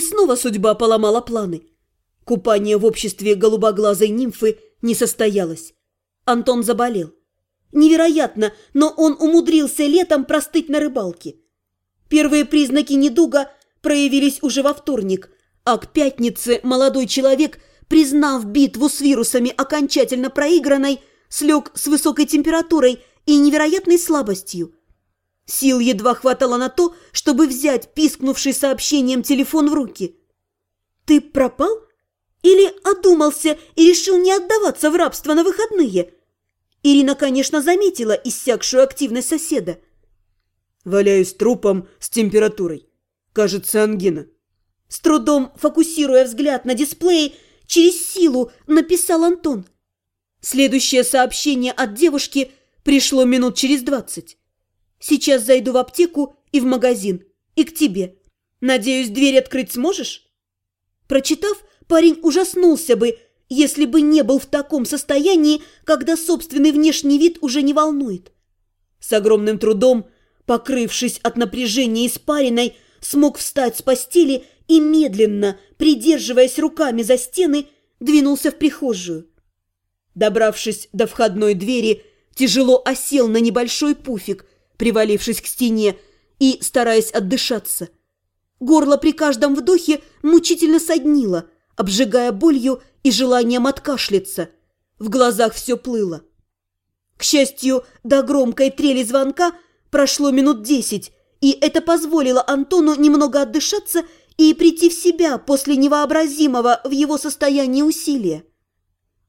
И снова судьба поломала планы. Купание в обществе голубоглазой нимфы не состоялось. Антон заболел. Невероятно, но он умудрился летом простыть на рыбалке. Первые признаки недуга проявились уже во вторник, а к пятнице молодой человек, признав битву с вирусами окончательно проигранной, слег с высокой температурой и невероятной слабостью. Сил едва хватало на то, чтобы взять пискнувший сообщением телефон в руки. «Ты пропал? Или одумался и решил не отдаваться в рабство на выходные?» Ирина, конечно, заметила иссякшую активность соседа. «Валяюсь трупом с температурой. Кажется, ангина». С трудом фокусируя взгляд на дисплее, через силу написал Антон. Следующее сообщение от девушки пришло минут через двадцать. «Сейчас зайду в аптеку и в магазин, и к тебе. Надеюсь, дверь открыть сможешь?» Прочитав, парень ужаснулся бы, если бы не был в таком состоянии, когда собственный внешний вид уже не волнует. С огромным трудом, покрывшись от напряжения испариной, смог встать с постели и медленно, придерживаясь руками за стены, двинулся в прихожую. Добравшись до входной двери, тяжело осел на небольшой пуфик, привалившись к стене и стараясь отдышаться. Горло при каждом вдохе мучительно соднило, обжигая болью и желанием откашляться. В глазах все плыло. К счастью, до громкой трели звонка прошло минут десять, и это позволило Антону немного отдышаться и прийти в себя после невообразимого в его состоянии усилия.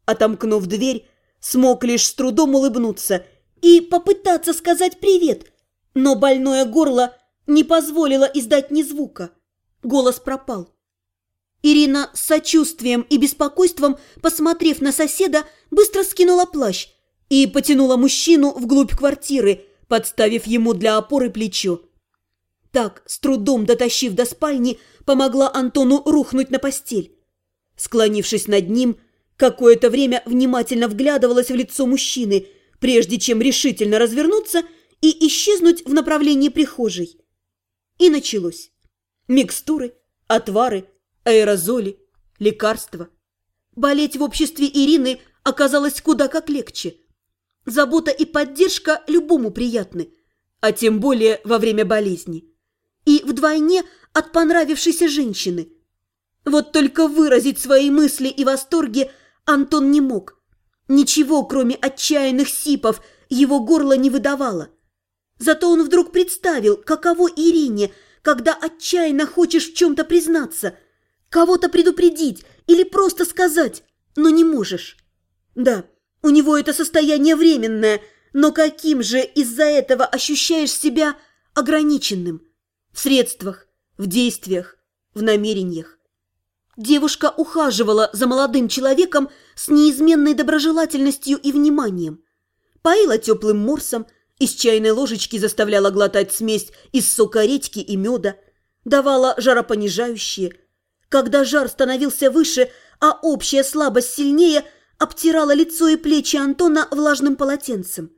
Отомкнув дверь, смог лишь с трудом улыбнуться и попытаться сказать «привет», но больное горло не позволило издать ни звука. Голос пропал. Ирина с сочувствием и беспокойством, посмотрев на соседа, быстро скинула плащ и потянула мужчину вглубь квартиры, подставив ему для опоры плечо. Так, с трудом дотащив до спальни, помогла Антону рухнуть на постель. Склонившись над ним, какое-то время внимательно вглядывалась в лицо мужчины, прежде чем решительно развернуться и исчезнуть в направлении прихожей. И началось. Микстуры, отвары, аэрозоли, лекарства. Болеть в обществе Ирины оказалось куда как легче. Забота и поддержка любому приятны, а тем более во время болезни. И вдвойне от понравившейся женщины. Вот только выразить свои мысли и восторги Антон не мог. Ничего, кроме отчаянных сипов, его горло не выдавало. Зато он вдруг представил, каково Ирине, когда отчаянно хочешь в чем-то признаться – Кого-то предупредить или просто сказать, но не можешь. Да, у него это состояние временное, но каким же из-за этого ощущаешь себя ограниченным? В средствах, в действиях, в намерениях. Девушка ухаживала за молодым человеком с неизменной доброжелательностью и вниманием. Поила теплым морсом, из чайной ложечки заставляла глотать смесь из сока редьки и меда, давала жаропонижающие, когда жар становился выше, а общая слабость сильнее, обтирала лицо и плечи Антона влажным полотенцем.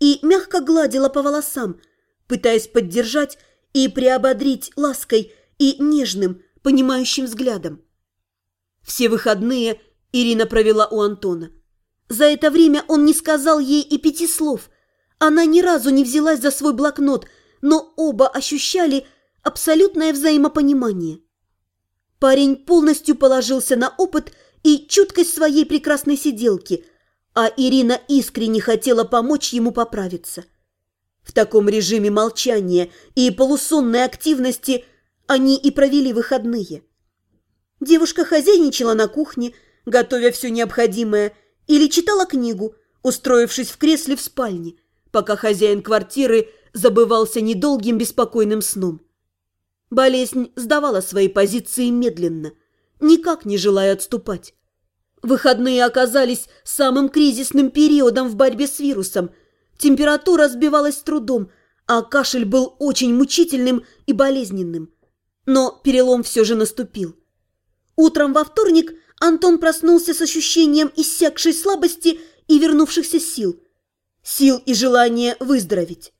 И мягко гладила по волосам, пытаясь поддержать и приободрить лаской и нежным, понимающим взглядом. Все выходные Ирина провела у Антона. За это время он не сказал ей и пяти слов. Она ни разу не взялась за свой блокнот, но оба ощущали абсолютное взаимопонимание. Парень полностью положился на опыт и чуткость своей прекрасной сиделки, а Ирина искренне хотела помочь ему поправиться. В таком режиме молчания и полусонной активности они и провели выходные. Девушка хозяйничала на кухне, готовя все необходимое, или читала книгу, устроившись в кресле в спальне, пока хозяин квартиры забывался недолгим беспокойным сном. Болезнь сдавала свои позиции медленно, никак не желая отступать. Выходные оказались самым кризисным периодом в борьбе с вирусом. Температура сбивалась с трудом, а кашель был очень мучительным и болезненным. Но перелом все же наступил. Утром во вторник Антон проснулся с ощущением иссякшей слабости и вернувшихся сил. Сил и желания выздороветь.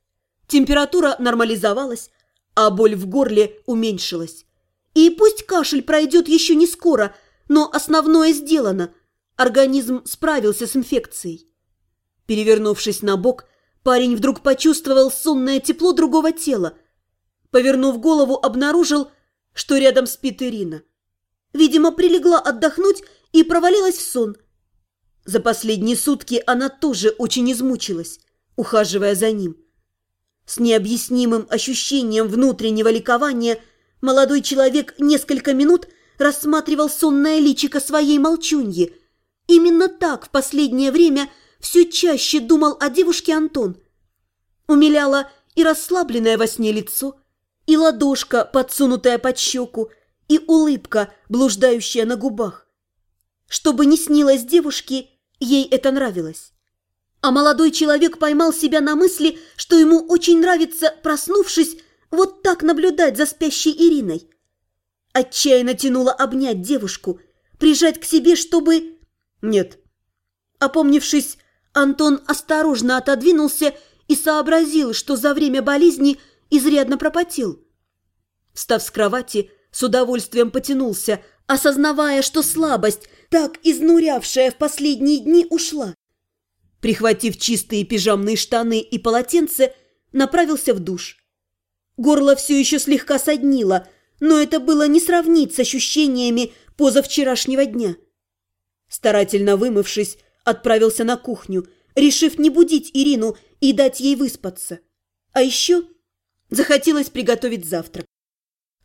Температура нормализовалась, а боль в горле уменьшилась. И пусть кашель пройдет еще не скоро, но основное сделано. Организм справился с инфекцией. Перевернувшись на бок, парень вдруг почувствовал сонное тепло другого тела. Повернув голову, обнаружил, что рядом спит Ирина. Видимо, прилегла отдохнуть и провалилась в сон. За последние сутки она тоже очень измучилась, ухаживая за ним. С необъяснимым ощущением внутреннего ликования молодой человек несколько минут рассматривал сонное личико своей молчуньи. Именно так в последнее время все чаще думал о девушке Антон. Умиляло и расслабленное во сне лицо, и ладошка, подсунутая под щеку, и улыбка, блуждающая на губах. Что бы ни снилось девушке, ей это нравилось. А молодой человек поймал себя на мысли, что ему очень нравится, проснувшись, вот так наблюдать за спящей Ириной. Отчаянно тянуло обнять девушку, прижать к себе, чтобы... Нет. Опомнившись, Антон осторожно отодвинулся и сообразил, что за время болезни изрядно пропотел. Встав с кровати, с удовольствием потянулся, осознавая, что слабость, так изнурявшая в последние дни, ушла. Прихватив чистые пижамные штаны и полотенце, направился в душ. Горло все еще слегка соднило, но это было не сравнить с ощущениями позавчерашнего дня. Старательно вымывшись, отправился на кухню, решив не будить Ирину и дать ей выспаться. А еще захотелось приготовить завтрак.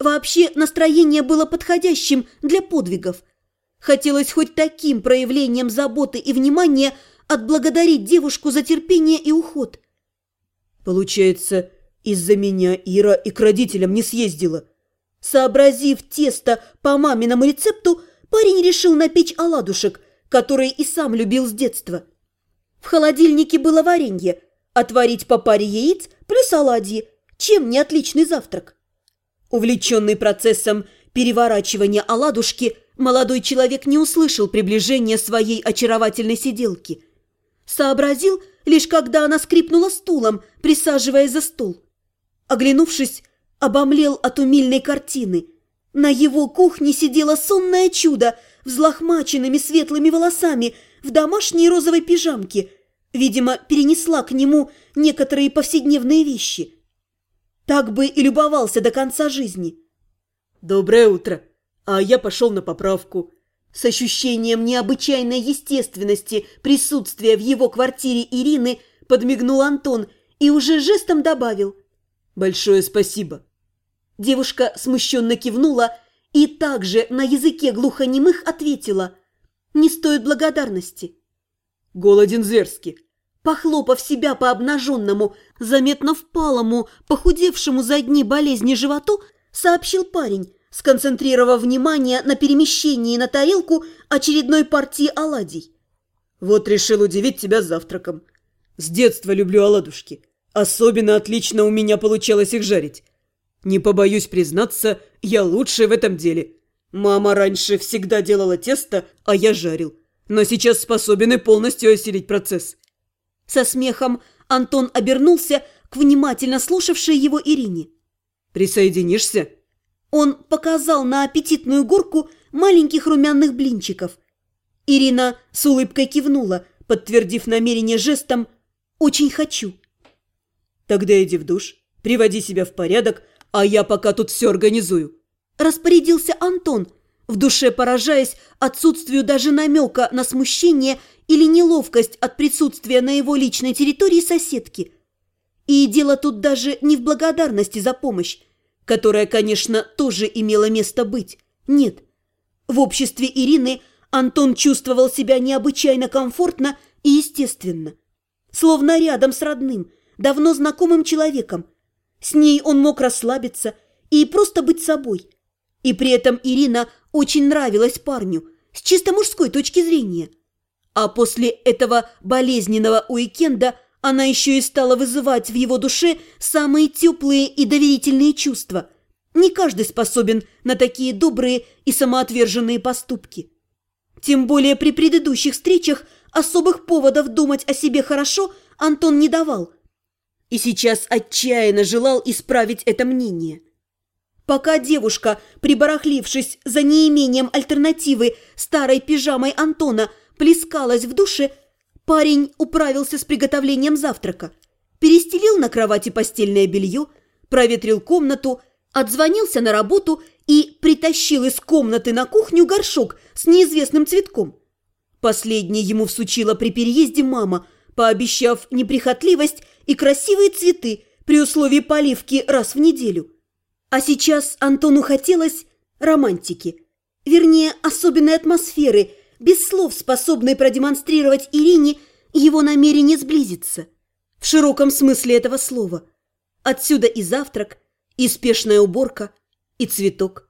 Вообще настроение было подходящим для подвигов. Хотелось хоть таким проявлением заботы и внимания отблагодарить девушку за терпение и уход. Получается, из-за меня Ира и к родителям не съездила. Сообразив тесто по маминому рецепту, парень решил напечь оладушек, которые и сам любил с детства. В холодильнике было варенье, отварить по паре яиц плюс оладьи, чем не отличный завтрак. Увлеченный процессом переворачивания оладушки, молодой человек не услышал приближения своей очаровательной сиделки. Сообразил, лишь когда она скрипнула стулом, присаживаясь за стол. Оглянувшись, обомлел от умильной картины. На его кухне сидело сонное чудо, взлохмаченными светлыми волосами, в домашней розовой пижамке. Видимо, перенесла к нему некоторые повседневные вещи. Так бы и любовался до конца жизни. «Доброе утро, а я пошел на поправку». С ощущением необычайной естественности присутствия в его квартире Ирины подмигнул Антон и уже жестом добавил «Большое спасибо». Девушка смущенно кивнула и также на языке глухонемых ответила «Не стоит благодарности». «Голоден зверски», Похлопав себя по обнаженному, заметно впалому, похудевшему за дни болезни животу, сообщил парень, сконцентрировав внимание на перемещении на тарелку очередной партии оладий. «Вот решил удивить тебя завтраком. С детства люблю оладушки. Особенно отлично у меня получалось их жарить. Не побоюсь признаться, я лучший в этом деле. Мама раньше всегда делала тесто, а я жарил. Но сейчас способен и полностью осилить процесс». Со смехом Антон обернулся к внимательно слушавшей его Ирине. «Присоединишься?» Он показал на аппетитную горку маленьких румяных блинчиков. Ирина с улыбкой кивнула, подтвердив намерение жестом «Очень хочу». «Тогда иди в душ, приводи себя в порядок, а я пока тут все организую». Распорядился Антон, в душе поражаясь отсутствию даже намека на смущение или неловкость от присутствия на его личной территории соседки. И дело тут даже не в благодарности за помощь, которая, конечно, тоже имела место быть. Нет. В обществе Ирины Антон чувствовал себя необычайно комфортно и естественно. Словно рядом с родным, давно знакомым человеком. С ней он мог расслабиться и просто быть собой. И при этом Ирина очень нравилась парню, с чисто мужской точки зрения – а после этого болезненного уикенда она еще и стала вызывать в его душе самые теплые и доверительные чувства. Не каждый способен на такие добрые и самоотверженные поступки. Тем более при предыдущих встречах особых поводов думать о себе хорошо Антон не давал. И сейчас отчаянно желал исправить это мнение. Пока девушка, прибарахлившись за неимением альтернативы старой пижамой Антона, плескалась в душе, парень управился с приготовлением завтрака, перестелил на кровати постельное белье, проветрил комнату, отзвонился на работу и притащил из комнаты на кухню горшок с неизвестным цветком. Последний ему всучила при переезде мама, пообещав неприхотливость и красивые цветы при условии поливки раз в неделю. А сейчас Антону хотелось романтики, вернее, особенной атмосферы, без слов способной продемонстрировать Ирине его намерение сблизиться. В широком смысле этого слова. Отсюда и завтрак, и спешная уборка, и цветок.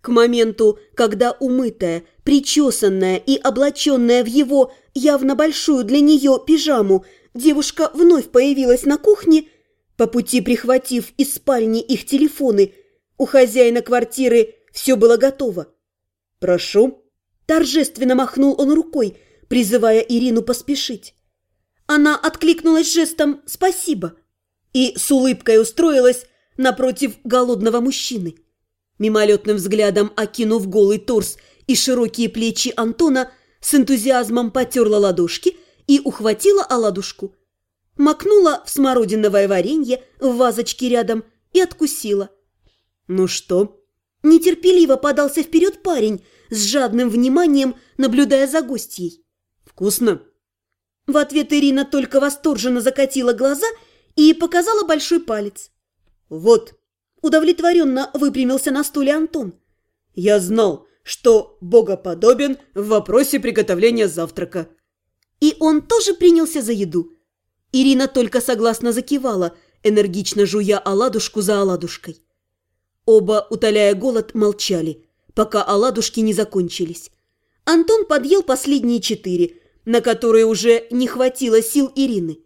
К моменту, когда умытая, причесанная и облаченная в его явно большую для нее пижаму, девушка вновь появилась на кухне, по пути прихватив из спальни их телефоны, у хозяина квартиры все было готово. «Прошу», – торжественно махнул он рукой, призывая Ирину поспешить. Она откликнулась жестом «спасибо» и с улыбкой устроилась напротив голодного мужчины. Мимолетным взглядом окинув голый торс и широкие плечи Антона, с энтузиазмом потерла ладошки и ухватила оладушку. Макнула в смородиновое варенье в вазочке рядом и откусила. «Ну что?» Нетерпеливо подался вперед парень, с жадным вниманием наблюдая за гостьей. «Вкусно?» В ответ Ирина только восторженно закатила глаза и показала большой палец. «Вот!» Удовлетворенно выпрямился на стуле Антон. «Я знал, что богоподобен в вопросе приготовления завтрака». И он тоже принялся за еду. Ирина только согласно закивала, энергично жуя оладушку за оладушкой. Оба, утоляя голод, молчали, пока оладушки не закончились. Антон подъел последние четыре, на которые уже не хватило сил Ирины.